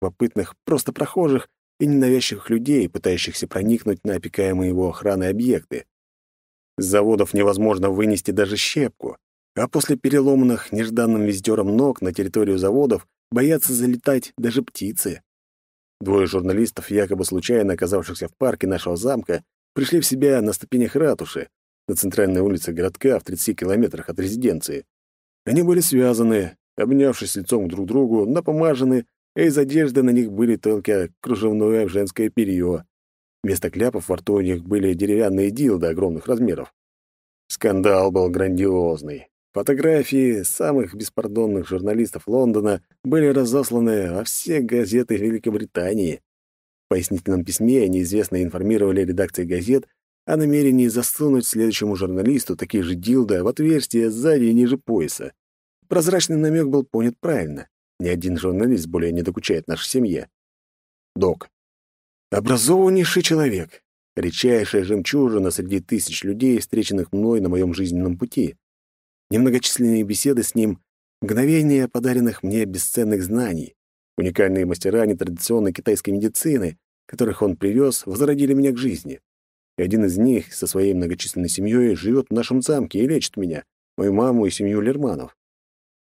любопытных, просто прохожих и ненавязчивых людей, пытающихся проникнуть на опекаемые его охраной объекты. С заводов невозможно вынести даже щепку, а после переломанных нежданным визитером ног на территорию заводов боятся залетать даже птицы. Двое журналистов, якобы случайно оказавшихся в парке нашего замка, пришли в себя на ступенях ратуши, на центральной улице городка в 30 километрах от резиденции. Они были связаны, обнявшись лицом друг к другу, напомажены, и из одежды на них были только кружевное женское перье. Вместо кляпов во рту у них были деревянные дилды огромных размеров. Скандал был грандиозный. Фотографии самых беспардонных журналистов Лондона были разосланы во все газеты Великобритании. В пояснительном письме неизвестные информировали редакции газет о намерении засунуть следующему журналисту такие же дилды в отверстие сзади и ниже пояса. Прозрачный намек был понят правильно. Ни один журналист более не докучает нашей семье. Док. Образованнейший человек. Редчайшая жемчужина среди тысяч людей, встреченных мной на моем жизненном пути. Немногочисленные беседы с ним, мгновения подаренных мне бесценных знаний, уникальные мастера нетрадиционной китайской медицины, которых он привез, возродили меня к жизни и один из них со своей многочисленной семьей живет в нашем замке и лечит меня, мою маму и семью Лерманов.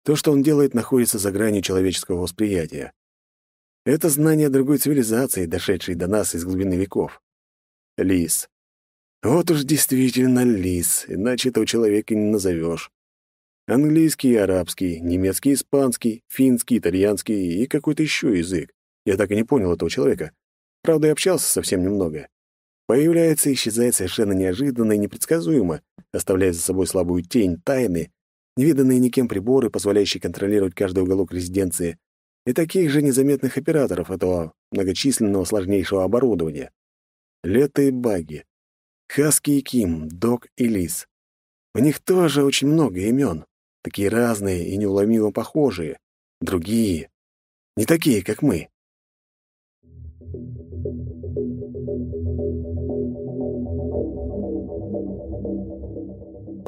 То, что он делает, находится за гранью человеческого восприятия. Это знание другой цивилизации, дошедшей до нас из глубины веков. Лис. Вот уж действительно лис, иначе этого человека не назовешь. Английский арабский, немецкий, испанский, финский, итальянский и какой-то еще язык. Я так и не понял этого человека. Правда, и общался совсем немного. Появляется и исчезает совершенно неожиданно и непредсказуемо, оставляя за собой слабую тень тайны, невиданные никем приборы, позволяющие контролировать каждый уголок резиденции, и таких же незаметных операторов этого многочисленного сложнейшего оборудования. Лето и баги, Хаски и Ким, Док и Лис. У них тоже очень много имен, такие разные и неуломимо похожие, другие, не такие, как мы.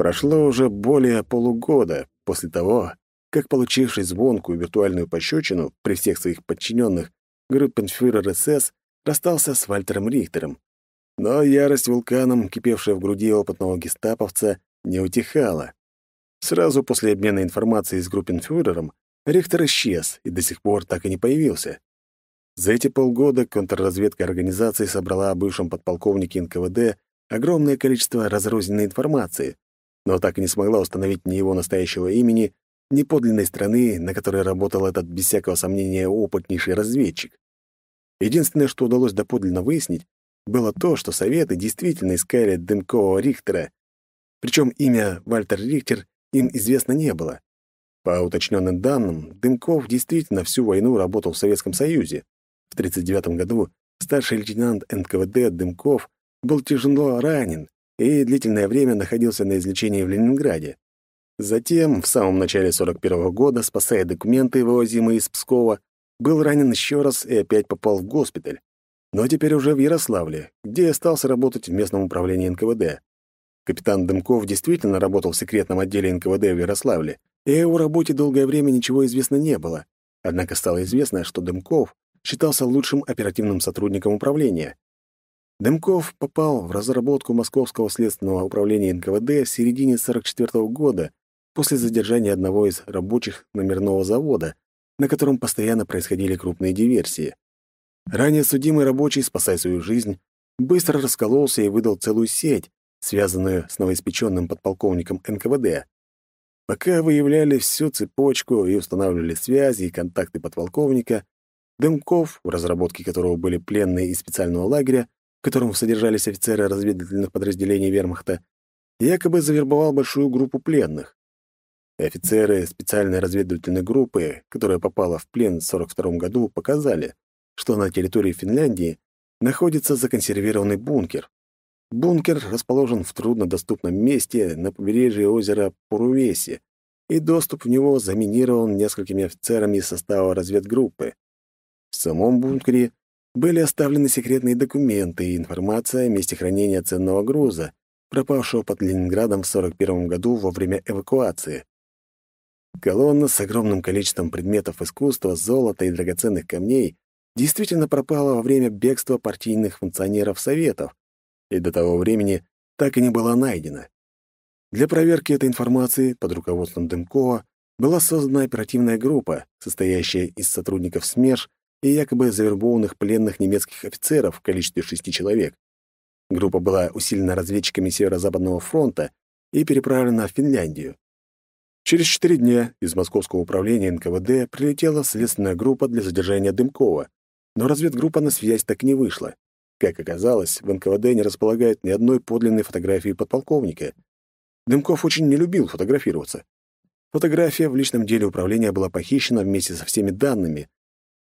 Прошло уже более полугода после того, как, получивший звонкую виртуальную пощечину при всех своих подчиненных, группенфюрер СС расстался с Вальтером Рихтером. Но ярость вулканом, кипевшая в груди опытного гестаповца, не утихала. Сразу после обмена информацией с группенфюрером Рихтер исчез и до сих пор так и не появился. За эти полгода контрразведка организации собрала о бывшем подполковнике НКВД огромное количество разрозненной информации, но так и не смогла установить ни его настоящего имени, ни подлинной страны, на которой работал этот, без всякого сомнения, опытнейший разведчик. Единственное, что удалось доподлинно выяснить, было то, что Советы действительно искали Дымкова Рихтера, причем имя Вальтер Рихтер им известно не было. По уточненным данным, Дымков действительно всю войну работал в Советском Союзе. В 1939 году старший лейтенант НКВД Дымков был тяжело ранен и длительное время находился на излечении в Ленинграде. Затем, в самом начале 41 -го года, спасая документы, вывозимые из Пскова, был ранен еще раз и опять попал в госпиталь. Но теперь уже в Ярославле, где остался работать в местном управлении НКВД. Капитан Дымков действительно работал в секретном отделе НКВД в Ярославле, и о его работе долгое время ничего известно не было. Однако стало известно, что Дымков считался лучшим оперативным сотрудником управления. Дымков попал в разработку Московского следственного управления НКВД в середине 1944 года после задержания одного из рабочих номерного завода, на котором постоянно происходили крупные диверсии. Ранее судимый рабочий, спасая свою жизнь, быстро раскололся и выдал целую сеть, связанную с новоиспеченным подполковником НКВД. Пока выявляли всю цепочку и устанавливали связи и контакты подполковника, Дымков, в разработке которого были пленные из специального лагеря, в котором содержались офицеры разведывательных подразделений вермахта, якобы завербовал большую группу пленных. офицеры специальной разведывательной группы, которая попала в плен в 1942 году, показали, что на территории Финляндии находится законсервированный бункер. Бункер расположен в труднодоступном месте на побережье озера Пурувеси, и доступ в него заминирован несколькими офицерами из состава разведгруппы. В самом бункере были оставлены секретные документы и информация о месте хранения ценного груза, пропавшего под Ленинградом в 1941 году во время эвакуации. Колонна с огромным количеством предметов искусства, золота и драгоценных камней действительно пропала во время бегства партийных функционеров Советов, и до того времени так и не была найдена. Для проверки этой информации под руководством Дымкова была создана оперативная группа, состоящая из сотрудников СМЕРШ и якобы завербованных пленных немецких офицеров в количестве шести человек. Группа была усилена разведчиками Северо-Западного фронта и переправлена в Финляндию. Через четыре дня из Московского управления НКВД прилетела следственная группа для задержания Дымкова, но разведгруппа на связь так и не вышла. Как оказалось, в НКВД не располагает ни одной подлинной фотографии подполковника. Дымков очень не любил фотографироваться. Фотография в личном деле управления была похищена вместе со всеми данными,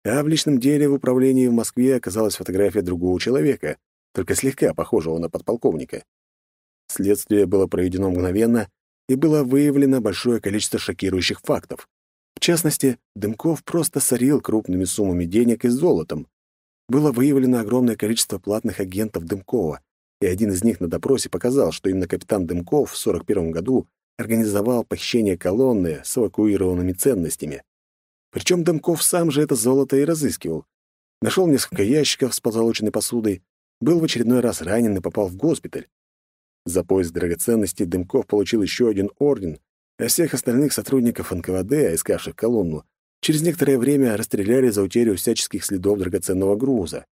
а в личном деле в управлении в Москве оказалась фотография другого человека, только слегка похожего на подполковника. Следствие было проведено мгновенно, и было выявлено большое количество шокирующих фактов. В частности, Дымков просто сорил крупными суммами денег и золотом. Было выявлено огромное количество платных агентов Дымкова, и один из них на допросе показал, что именно капитан Дымков в 41 году организовал похищение колонны с эвакуированными ценностями. Причем Дымков сам же это золото и разыскивал. Нашел несколько ящиков с позолоченной посудой, был в очередной раз ранен и попал в госпиталь. За поиск драгоценностей Дымков получил еще один орден, а всех остальных сотрудников НКВД, искавших колонну, через некоторое время расстреляли за утерю всяческих следов драгоценного груза.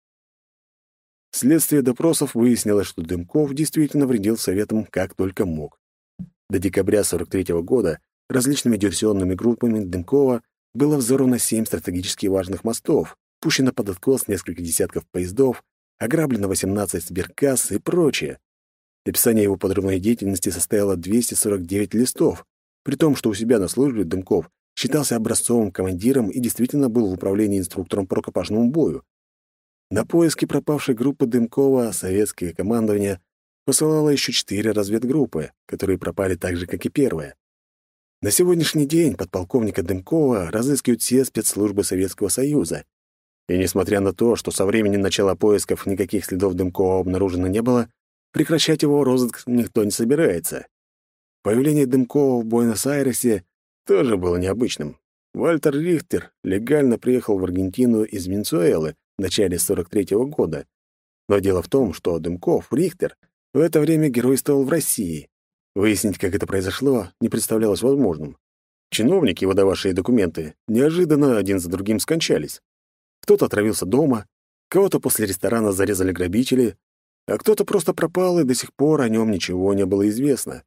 Следствие допросов выяснило, что Дымков действительно вредил советам как только мог. До декабря 43 -го года различными диверсионными группами Дымкова было взорвано семь стратегически важных мостов, пущено под откос несколько десятков поездов, ограблено 18 сберкасс и прочее. Описание его подрывной деятельности составило 249 листов, при том, что у себя на службе Дымков считался образцовым командиром и действительно был в управлении инструктором по рукопашному бою. На поиски пропавшей группы Дымкова советское командование посылало еще четыре разведгруппы, которые пропали так же, как и первая. На сегодняшний день подполковника Дымкова разыскивают все спецслужбы Советского Союза. И несмотря на то, что со времени начала поисков никаких следов Дымкова обнаружено не было, Прекращать его розыск никто не собирается. Появление Дымкова в Буэнос-Айресе тоже было необычным. Вальтер Рихтер легально приехал в Аргентину из Венесуэлы в начале 43-го года. Но дело в том, что Дымков, Рихтер, в это время геройствовал в России. Выяснить, как это произошло, не представлялось возможным. Чиновники, выдававшие документы, неожиданно один за другим скончались. Кто-то отравился дома, кого-то после ресторана зарезали грабители, а кто-то просто пропал, и до сих пор о нем ничего не было известно.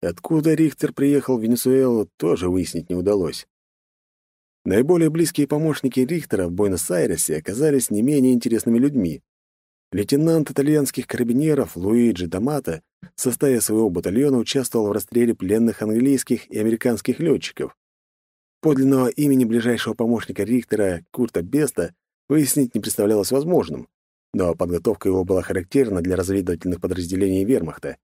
Откуда Рихтер приехал в Венесуэлу, тоже выяснить не удалось. Наиболее близкие помощники Рихтера в Буэнос-Айресе оказались не менее интересными людьми. Лейтенант итальянских карабинеров Луиджи Дамата в составе своего батальона участвовал в расстреле пленных английских и американских летчиков. Подлинного имени ближайшего помощника Рихтера, Курта Беста, выяснить не представлялось возможным но подготовка его была характерна для разведывательных подразделений вермахта.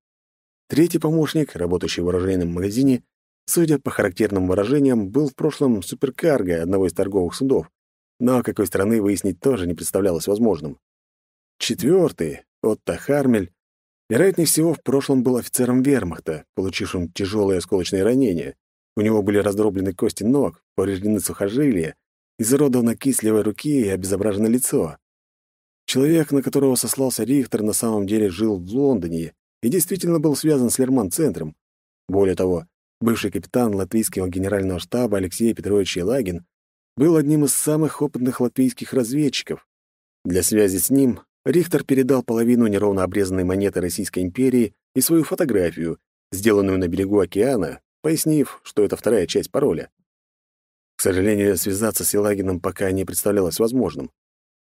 Третий помощник, работающий в оружейном магазине, судя по характерным выражениям, был в прошлом суперкарго одного из торговых судов, но какой страны выяснить тоже не представлялось возможным. Четвертый, Отто Хармель, вероятнее всего, в прошлом был офицером вермахта, получившим тяжелые осколочные ранения. У него были раздроблены кости ног, повреждены сухожилия, изуродована кисть руки и обезображено лицо. Человек, на которого сослался Рихтер, на самом деле жил в Лондоне и действительно был связан с Лерман-центром. Более того, бывший капитан латвийского генерального штаба Алексей Петрович Елагин был одним из самых опытных латвийских разведчиков. Для связи с ним Рихтер передал половину неровно обрезанной монеты Российской империи и свою фотографию, сделанную на берегу океана, пояснив, что это вторая часть пароля. К сожалению, связаться с Елагином пока не представлялось возможным.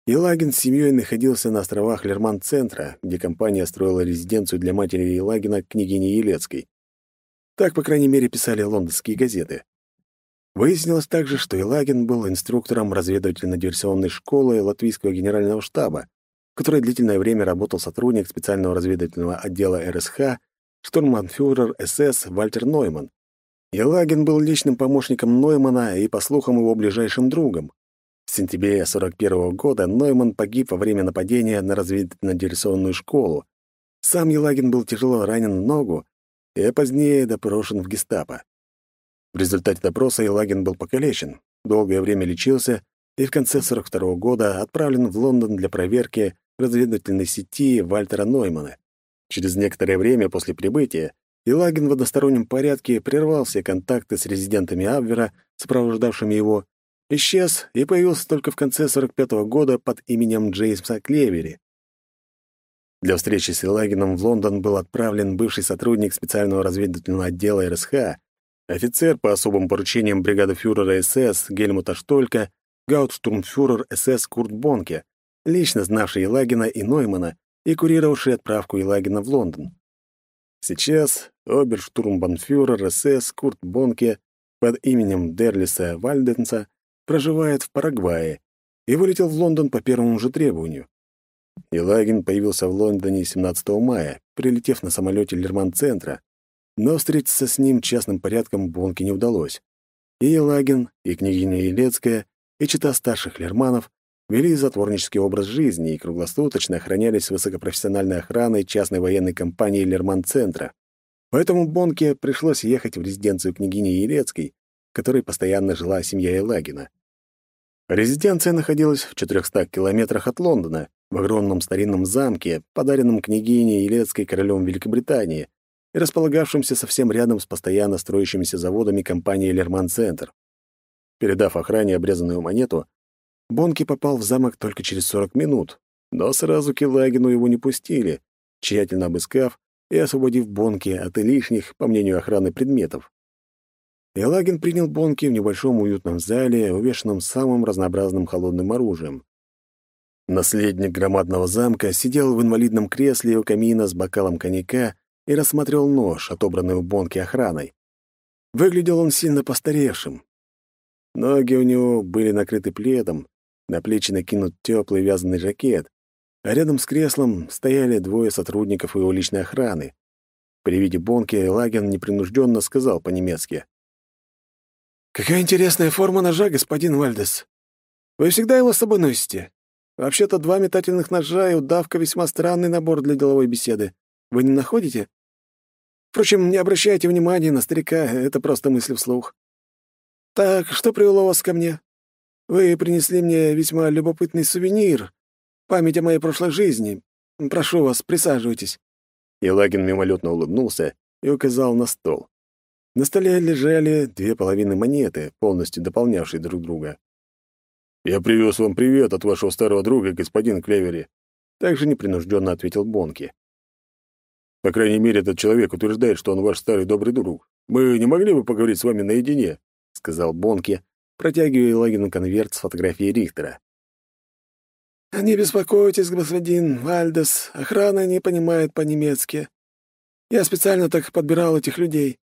Елагин с семьей находился на островах Лерман-центра, где компания строила резиденцию для матери Елагина, княгини Елецкой. Так, по крайней мере, писали лондонские газеты. Выяснилось также, что Елагин был инструктором разведывательно-диверсионной школы Латвийского генерального штаба, в которой длительное время работал сотрудник специального разведывательного отдела РСХ, штурманфюрер СС Вальтер Нойман. Елагин был личным помощником Ноймана и, по слухам, его ближайшим другом. В сентябре 41 -го года Нойман погиб во время нападения на разведывательно-диверсионную школу. Сам Елагин был тяжело ранен в ногу и позднее допрошен в гестапо. В результате допроса Елагин был покалечен, долгое время лечился, и в конце 42 -го года отправлен в Лондон для проверки разведывательной сети Вальтера Ноймана. Через некоторое время после прибытия Илагин в одностороннем порядке прервал все контакты с резидентами Абвера, сопровождавшими его, исчез и появился только в конце 45 -го года под именем Джеймса Клевери. Для встречи с Илагином в Лондон был отправлен бывший сотрудник специального разведывательного отдела РСХ, офицер по особым поручениям бригады фюрера СС Гельмута Штолька, гаутштурмфюрер СС Курт Бонке, лично знавший Илагина и Ноймана и курировавший отправку Илагина в Лондон. Сейчас оберштурмбанфюрер СС Курт Бонке под именем Дерлиса Вальденса проживает в Парагвае и вылетел в Лондон по первому же требованию. Елагин появился в Лондоне 17 мая, прилетев на самолете Лерман-центра, но встретиться с ним частным порядком Бонке не удалось. И Елагин, и княгиня Елецкая, и чита старших Лерманов вели затворнический образ жизни и круглосуточно охранялись высокопрофессиональной охраной частной военной компании Лерман-центра. Поэтому Бонке пришлось ехать в резиденцию княгини Елецкой, в которой постоянно жила семья Елагина. Резиденция находилась в 400 километрах от Лондона, в огромном старинном замке, подаренном княгине Елецкой королем Великобритании и располагавшемся совсем рядом с постоянно строящимися заводами компании «Лерман-центр». Передав охране обрезанную монету, Бонки попал в замок только через 40 минут, но сразу к Елагину его не пустили, тщательно обыскав и освободив Бонки от лишних, по мнению охраны, предметов. Елагин принял Бонки в небольшом уютном зале, увешанном самым разнообразным холодным оружием. Наследник громадного замка сидел в инвалидном кресле у камина с бокалом коньяка и рассматривал нож, отобранный у Бонки охраной. Выглядел он сильно постаревшим. Ноги у него были накрыты пледом, на плечи накинут теплый вязаный жакет, а рядом с креслом стояли двое сотрудников его личной охраны. При виде Бонки Лаген непринужденно сказал по-немецки. «Какая интересная форма ножа, господин Вальдес. Вы всегда его с собой носите? Вообще-то два метательных ножа и удавка — весьма странный набор для деловой беседы. Вы не находите? Впрочем, не обращайте внимания на старика, это просто мысли вслух. Так, что привело вас ко мне? Вы принесли мне весьма любопытный сувенир, память о моей прошлой жизни. Прошу вас, присаживайтесь». Елагин мимолетно улыбнулся и указал на стол. На столе лежали две половины монеты, полностью дополнявшие друг друга. «Я привез вам привет от вашего старого друга, господин Клевери», также непринужденно ответил Бонки. «По крайней мере, этот человек утверждает, что он ваш старый добрый друг. Мы не могли бы поговорить с вами наедине?» — сказал Бонки, протягивая Лагину конверт с фотографией Рихтера. «Не беспокойтесь, господин Вальдес, охрана не понимает по-немецки. Я специально так подбирал этих людей.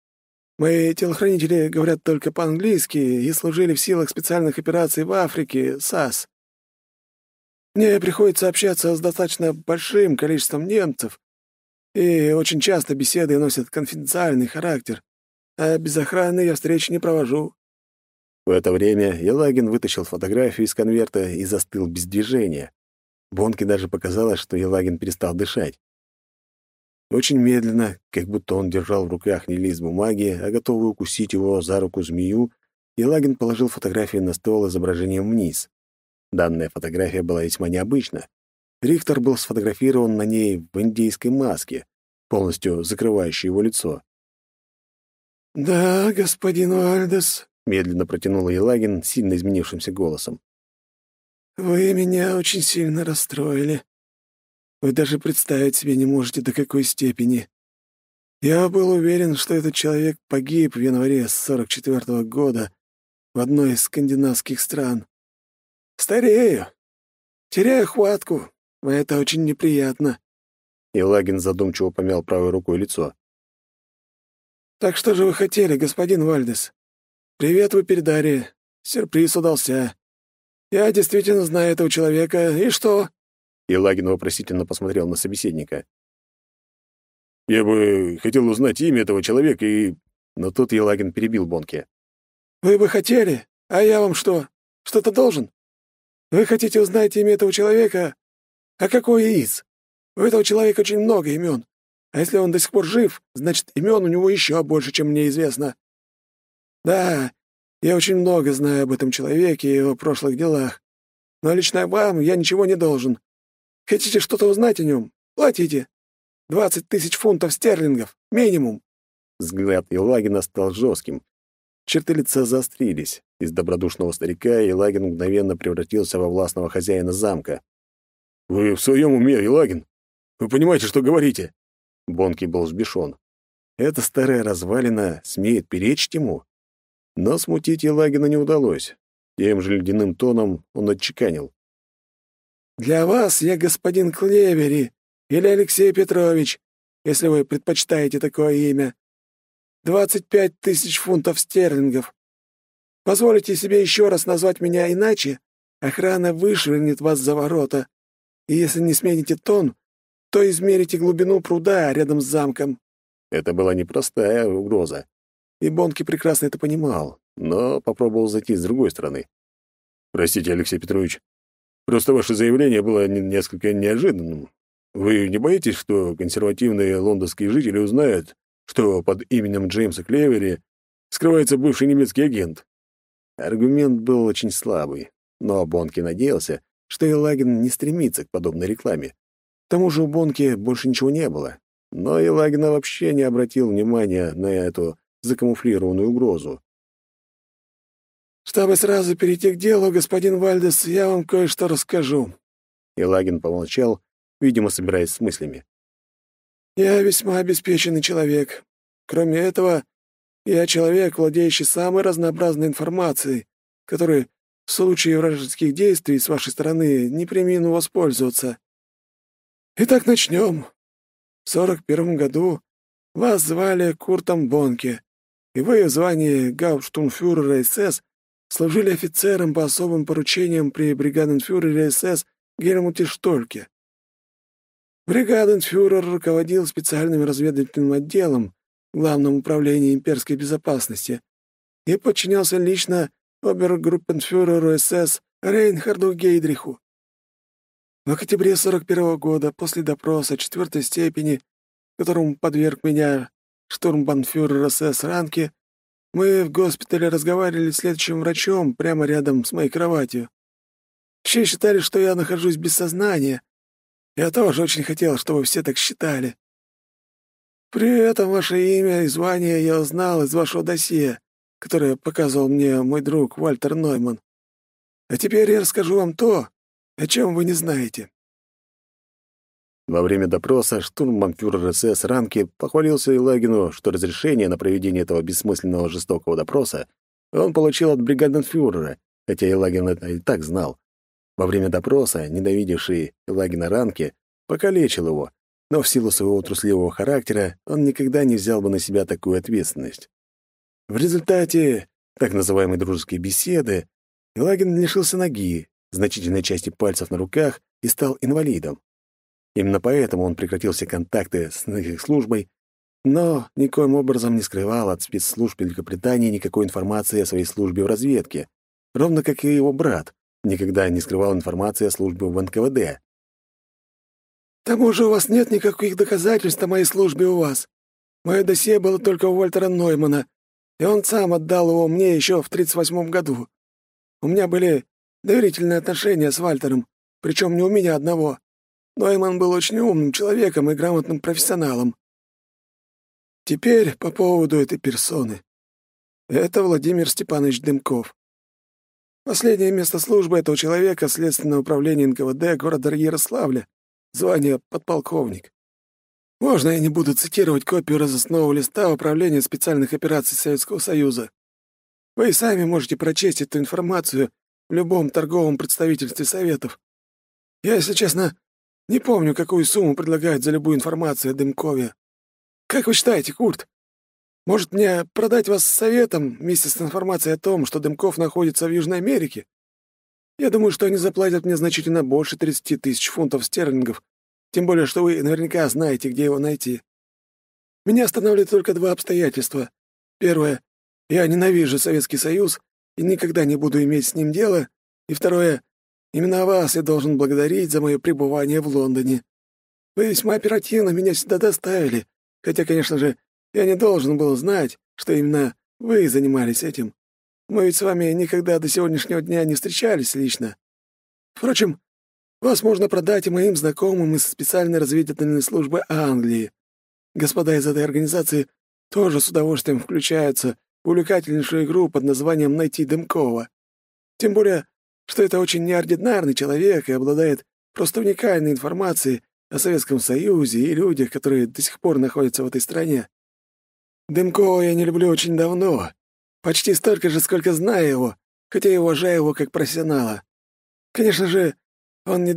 Мои телохранители говорят только по-английски и служили в силах специальных операций в Африке, САС. Мне приходится общаться с достаточно большим количеством немцев, и очень часто беседы носят конфиденциальный характер, а без охраны я встреч не провожу». В это время Елагин вытащил фотографию из конверта и застыл без движения. Бонке даже показалось, что Елагин перестал дышать. Очень медленно, как будто он держал в руках не лист бумаги, а готовый укусить его за руку змею, Елагин положил фотографию на стол изображением вниз. Данная фотография была весьма необычна. Рихтер был сфотографирован на ней в индейской маске, полностью закрывающей его лицо. «Да, господин Уальдес», — медленно протянул Елагин сильно изменившимся голосом. «Вы меня очень сильно расстроили. Вы даже представить себе не можете, до какой степени. Я был уверен, что этот человек погиб в январе 44 -го года в одной из скандинавских стран. Старею. Теряю хватку. Это очень неприятно. И Лагин задумчиво помял правой рукой лицо. «Так что же вы хотели, господин Вальдес? Привет вы передали. Сюрприз удался. Я действительно знаю этого человека. И что?» Елагин вопросительно посмотрел на собеседника. «Я бы хотел узнать имя этого человека и...» Но тут Елагин перебил Бонке. «Вы бы хотели? А я вам что? Что-то должен? Вы хотите узнать имя этого человека? А какое из? У этого человека очень много имен. А если он до сих пор жив, значит, имен у него еще больше, чем мне известно. Да, Я очень много знаю об этом человеке и его прошлых делах. Но лично вам я ничего не должен. Хотите что-то узнать о нем? Платите. Двадцать тысяч фунтов стерлингов. Минимум. Взгляд Елагина стал жестким. Черты лица заострились. Из добродушного старика Елагин мгновенно превратился во властного хозяина замка. «Вы в своем уме, Елагин? Вы понимаете, что говорите?» Бонки был взбешен. Эта старая развалина смеет перечить ему? Но смутить Елагина не удалось. Тем же ледяным тоном он отчеканил. «Для вас я господин Клевери или Алексей Петрович, если вы предпочитаете такое имя. Двадцать пять тысяч фунтов стерлингов. Позволите себе еще раз назвать меня иначе, охрана вышвырнет вас за ворота, и если не смените тон, то измерите глубину пруда рядом с замком». Это была непростая угроза, и Бонки прекрасно это понимал, но попробовал зайти с другой стороны. «Простите, Алексей Петрович, просто ваше заявление было несколько неожиданным. Вы не боитесь, что консервативные лондонские жители узнают, что под именем Джеймса Клевери скрывается бывший немецкий агент?» Аргумент был очень слабый, но Бонки надеялся, что Елагин не стремится к подобной рекламе. К тому же у Бонки больше ничего не было. Но Елагина вообще не обратил внимания на эту закамуфлированную угрозу. «Чтобы сразу перейти к делу, господин Вальдес, я вам кое-что расскажу». Елагин помолчал, видимо, собираясь с мыслями. «Я весьма обеспеченный человек. Кроме этого, я человек, владеющий самой разнообразной информацией, которой в случае вражеских действий с вашей стороны не примену воспользоваться. Итак, начнем. В сорок первом году вас звали Куртом Бонке, и вы в звании гауптштурмфюрера СС служили офицером по особым поручениям при бригаденфюрере СС Гельмуте Штольке. Бригаденфюрер руководил специальным разведывательным отделом Главном управлении имперской безопасности и подчинялся лично обергруппенфюреру СС Рейнхарду Гейдриху. В октябре 41 -го года, после допроса четвертой степени, которому подверг меня штурмбанфюрер СС Ранки, мы в госпитале разговаривали с следующим врачом прямо рядом с моей кроватью. Все считали, что я нахожусь без сознания. Я тоже очень хотел, чтобы все так считали. При этом ваше имя и звание я узнал из вашего досье, которое показывал мне мой друг Вальтер Нойман. А теперь я расскажу вам то, о чем вы не знаете. Во время допроса штурмбанфюрер СС Ранки похвалился Елагину, что разрешение на проведение этого бессмысленного жестокого допроса он получил от бригаденфюрера, хотя Елагин это и так знал. Во время допроса, ненавидевший Елагина Ранки, покалечил его, но в силу своего трусливого характера он никогда не взял бы на себя такую ответственность. В результате так называемой дружеской беседы Елагин лишился ноги, значительной части пальцев на руках и стал инвалидом. Именно поэтому он прекратил все контакты с их службой, но никоим образом не скрывал от спецслужб Великобритании никакой информации о своей службе в разведке, ровно как и его брат никогда не скрывал информации о службе в НКВД. «К тому же у вас нет никаких доказательств о моей службе у вас. Мое досье было только у Уолтера Ноймана, и он сам отдал его мне еще в 38 году. У меня были доверительные отношения с Вальтером, причем не у меня одного. Нойман был очень умным человеком и грамотным профессионалом. Теперь по поводу этой персоны. Это Владимир Степанович Дымков. Последнее место службы этого человека — Следственное управление НКВД города Ярославля, звание подполковник. Можно я не буду цитировать копию разыскного листа Управления специальных операций Советского Союза? Вы сами можете прочесть эту информацию в любом торговом представительстве Советов. Я, если честно, не помню, какую сумму предлагают за любую информацию о Дымкове. Как вы считаете, Курт? Может, мне продать вас советом вместе с информацией о том, что Дымков находится в Южной Америке? Я думаю, что они заплатят мне значительно больше 30 тысяч фунтов стерлингов, тем более, что вы наверняка знаете, где его найти. Меня останавливает только два обстоятельства. Первое — я ненавижу Советский Союз и никогда не буду иметь с ним дело. И второе Именно вас я должен благодарить за мое пребывание в Лондоне. Вы весьма оперативно меня сюда доставили, хотя, конечно же, я не должен был знать, что именно вы занимались этим. Мы ведь с вами никогда до сегодняшнего дня не встречались лично. Впрочем, вас можно продать и моим знакомым из специальной разведывательной службы Англии. Господа из этой организации тоже с удовольствием включаются в увлекательнейшую игру под названием «Найти Дымкова». Тем более, что это очень неординарный человек и обладает просто уникальной информацией о Советском Союзе и людях, которые до сих пор находятся в этой стране. Дымкова я не люблю очень давно, почти столько же, сколько знаю его, хотя и уважаю его как профессионала. Конечно же, он не